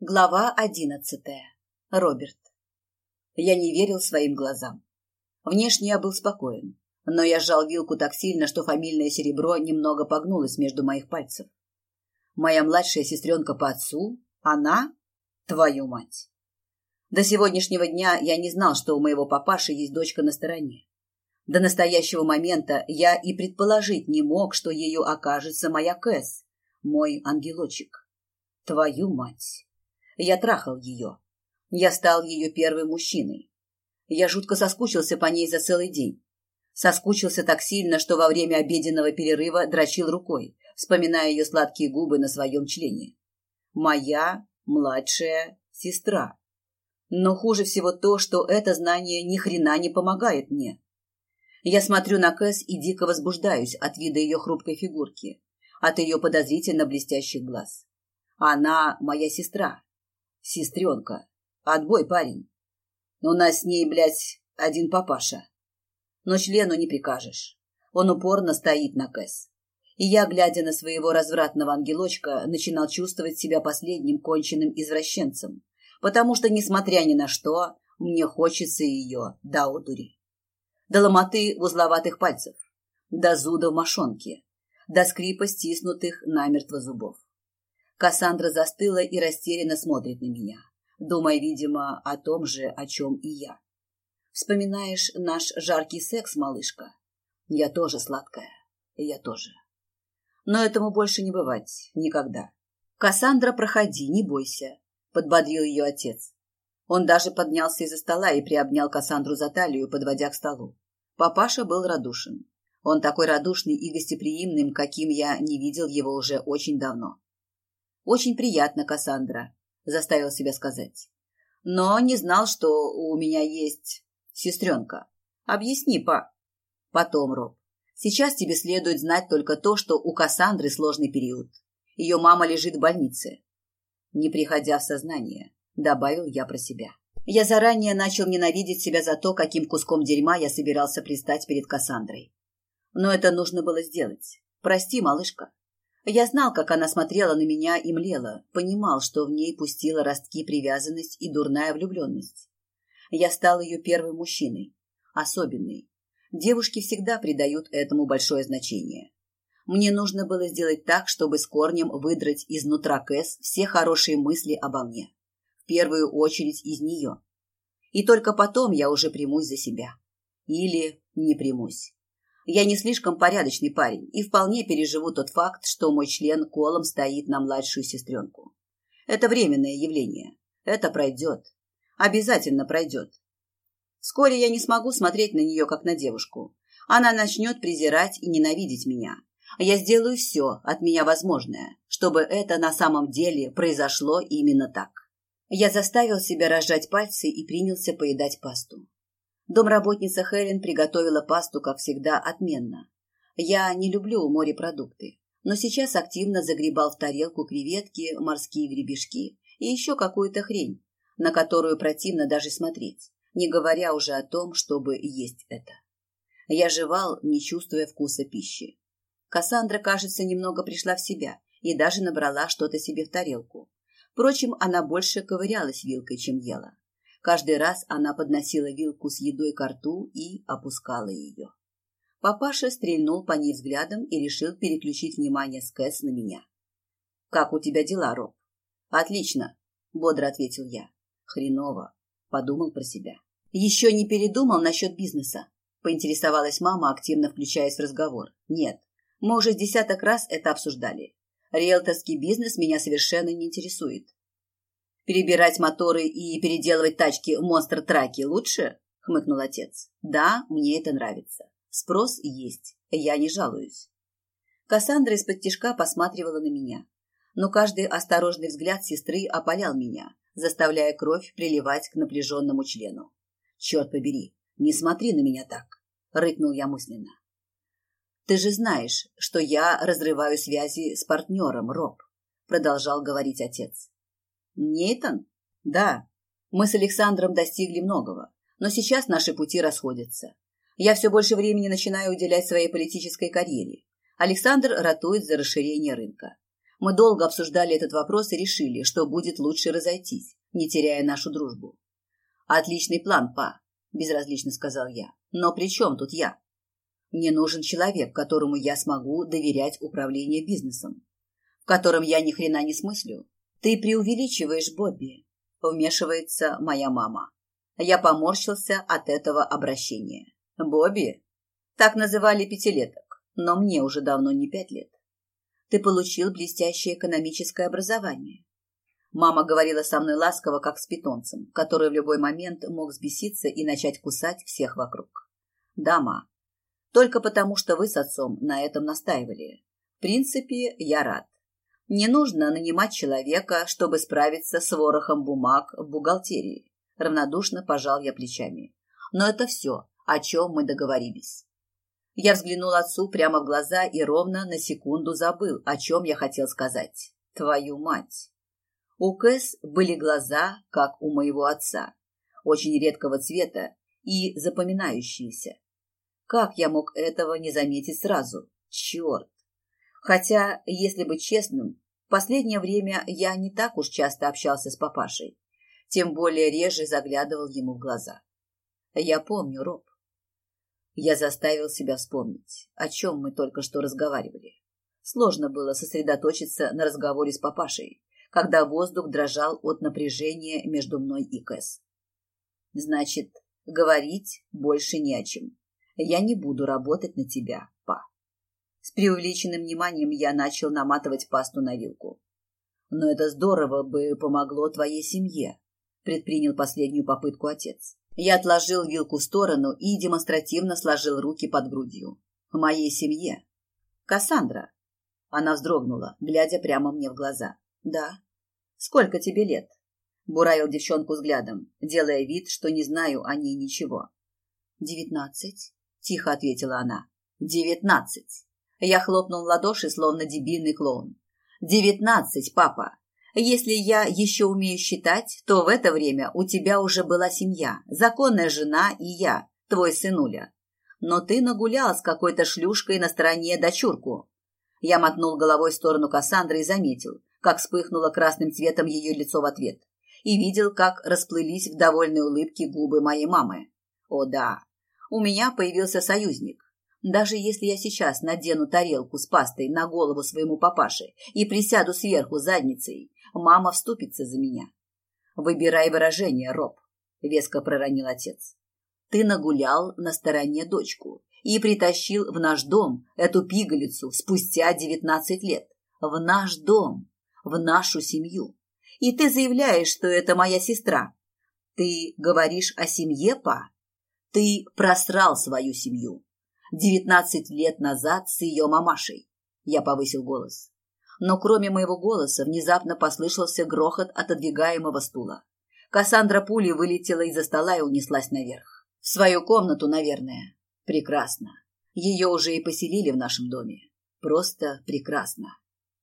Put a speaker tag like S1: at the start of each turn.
S1: Глава одиннадцатая. Роберт. Я не верил своим глазам. Внешне я был спокоен, но я сжал вилку так сильно, что фамильное серебро немного погнулось между моих пальцев. Моя младшая сестренка по отцу? Она? Твою мать! До сегодняшнего дня я не знал, что у моего папаши есть дочка на стороне. До настоящего момента я и предположить не мог, что ею окажется моя Кэс, мой ангелочек. Твою мать! Я трахал ее. Я стал ее первым мужчиной. Я жутко соскучился по ней за целый день. Соскучился так сильно, что во время обеденного перерыва дрочил рукой, вспоминая ее сладкие губы на своем члене. Моя младшая сестра. Но хуже всего то, что это знание ни хрена не помогает мне. Я смотрю на Кэс и дико возбуждаюсь от вида ее хрупкой фигурки, от ее подозрительно блестящих глаз. Она моя сестра, Сестренка. Отбой, парень. У нас с ней, блядь, один папаша. Но члену не прикажешь. Он упорно стоит на Кэс. И я, глядя на своего развратного ангелочка, начинал чувствовать себя последним конченным извращенцем, потому что, несмотря ни на что, мне хочется ее до одури. До ломоты в узловатых пальцев, до зуда в мошонке, до скрипа стиснутых намертво зубов. Кассандра застыла и растерянно смотрит на меня, думая, видимо, о том же, о чем и я. Вспоминаешь наш жаркий секс, малышка? Я тоже сладкая. Я тоже. Но этому больше не бывать. Никогда. Кассандра, проходи, не бойся, подбодрил ее отец. Он даже поднялся из-за стола и приобнял Кассандру за талию, подводя к столу. Папаша был радушен. Он такой радушный и гостеприимным, каким я не видел его уже очень давно. Очень приятно, Кассандра, заставил себя сказать. Но не знал, что у меня есть сестренка. Объясни, па. Потом, Роб. Сейчас тебе следует знать только то, что у Кассандры сложный период. Ее мама лежит в больнице. Не приходя в сознание, добавил я про себя. Я заранее начал ненавидеть себя за то, каким куском дерьма я собирался пристать перед Кассандрой. Но это нужно было сделать. Прости, малышка. Я знал, как она смотрела на меня и млела, понимал, что в ней пустила ростки привязанность и дурная влюбленность. Я стал ее первым мужчиной, особенный. Девушки всегда придают этому большое значение. Мне нужно было сделать так, чтобы с корнем выдрать изнутра Кэс все хорошие мысли обо мне. В первую очередь из нее. И только потом я уже примусь за себя. Или не примусь. Я не слишком порядочный парень и вполне переживу тот факт, что мой член колом стоит на младшую сестренку. Это временное явление. Это пройдет. Обязательно пройдет. Вскоре я не смогу смотреть на нее, как на девушку. Она начнет презирать и ненавидеть меня. Я сделаю все от меня возможное, чтобы это на самом деле произошло именно так. Я заставил себя разжать пальцы и принялся поедать пасту. Домработница Хелен приготовила пасту, как всегда, отменно. Я не люблю морепродукты, но сейчас активно загребал в тарелку креветки, морские гребешки и еще какую-то хрень, на которую противно даже смотреть, не говоря уже о том, чтобы есть это. Я жевал, не чувствуя вкуса пищи. Кассандра, кажется, немного пришла в себя и даже набрала что-то себе в тарелку. Впрочем, она больше ковырялась вилкой, чем ела. Каждый раз она подносила вилку с едой к рту и опускала ее. Папаша стрельнул по ней взглядом и решил переключить внимание с Кэс на меня. «Как у тебя дела, Роб?» «Отлично», — бодро ответил я. «Хреново», — подумал про себя. «Еще не передумал насчет бизнеса?» — поинтересовалась мама, активно включаясь в разговор. «Нет, мы уже десяток раз это обсуждали. Риэлторский бизнес меня совершенно не интересует. Перебирать моторы и переделывать тачки в монстр-траки лучше? Хмыкнул отец. Да, мне это нравится. Спрос есть. Я не жалуюсь. Кассандра из-под тишка посматривала на меня. Но каждый осторожный взгляд сестры опалял меня, заставляя кровь приливать к напряженному члену. «Черт побери, не смотри на меня так!» — рыкнул я мысленно. «Ты же знаешь, что я разрываю связи с партнером, Роб», — продолжал говорить отец. Нейтан? Да. Мы с Александром достигли многого, но сейчас наши пути расходятся. Я все больше времени начинаю уделять своей политической карьере. Александр ратует за расширение рынка. Мы долго обсуждали этот вопрос и решили, что будет лучше разойтись, не теряя нашу дружбу. «Отличный план, па», – безразлично сказал я. «Но при чем тут я? Мне нужен человек, которому я смогу доверять управление бизнесом, в котором я ни хрена не смыслю. Ты преувеличиваешь, Бобби», – вмешивается моя мама. Я поморщился от этого обращения. «Бобби?» Так называли пятилеток, но мне уже давно не пять лет. Ты получил блестящее экономическое образование. Мама говорила со мной ласково, как с питомцем, который в любой момент мог взбеситься и начать кусать всех вокруг. Да, ма. Только потому, что вы с отцом на этом настаивали. В принципе, я рад. Не нужно нанимать человека, чтобы справиться с ворохом бумаг в бухгалтерии. Равнодушно пожал я плечами. Но это все, о чем мы договорились. Я взглянул отцу прямо в глаза и ровно на секунду забыл, о чем я хотел сказать. Твою мать! У Кэс были глаза, как у моего отца, очень редкого цвета и запоминающиеся. Как я мог этого не заметить сразу? Черт! Хотя, если быть честным, в последнее время я не так уж часто общался с папашей, тем более реже заглядывал ему в глаза. Я помню, Роб. Я заставил себя вспомнить, о чем мы только что разговаривали. Сложно было сосредоточиться на разговоре с папашей, когда воздух дрожал от напряжения между мной и Кэс. Значит, говорить больше не о чем. Я не буду работать на тебя, па. С преувеличенным вниманием я начал наматывать пасту на вилку. Но это здорово бы помогло твоей семье, предпринял последнюю попытку отец. Я отложил вилку в сторону и демонстративно сложил руки под грудью. Моей семье. Кассандра. Она вздрогнула, глядя прямо мне в глаза. Да. Сколько тебе лет? Буравил девчонку взглядом, делая вид, что не знаю о ней ничего. Девятнадцать, тихо ответила она. Девятнадцать. Я хлопнул в ладоши, словно дебильный клоун. Девятнадцать, папа. Если я еще умею считать, то в это время у тебя уже была семья, законная жена и я, твой сынуля. Но ты нагулял с какой-то шлюшкой на стороне дочурку. Я мотнул головой в сторону Кассандры и заметил, как вспыхнуло красным цветом ее лицо в ответ. И видел, как расплылись в довольной улыбке губы моей мамы. О да, у меня появился союзник. Даже если я сейчас надену тарелку с пастой на голову своему папаше и присяду сверху задницей, Мама вступится за меня. Выбирай выражение, Роб, веско проронил отец. Ты нагулял на стороне дочку и притащил в наш дом эту пигалицу спустя девятнадцать лет. В наш дом, в нашу семью. И ты заявляешь, что это моя сестра. Ты говоришь о семье, па? Ты просрал свою семью. Девятнадцать лет назад с ее мамашей. Я повысил голос но кроме моего голоса внезапно послышался грохот отодвигаемого стула. Кассандра пулей вылетела из-за стола и унеслась наверх. В свою комнату, наверное. Прекрасно. Ее уже и поселили в нашем доме. Просто прекрасно.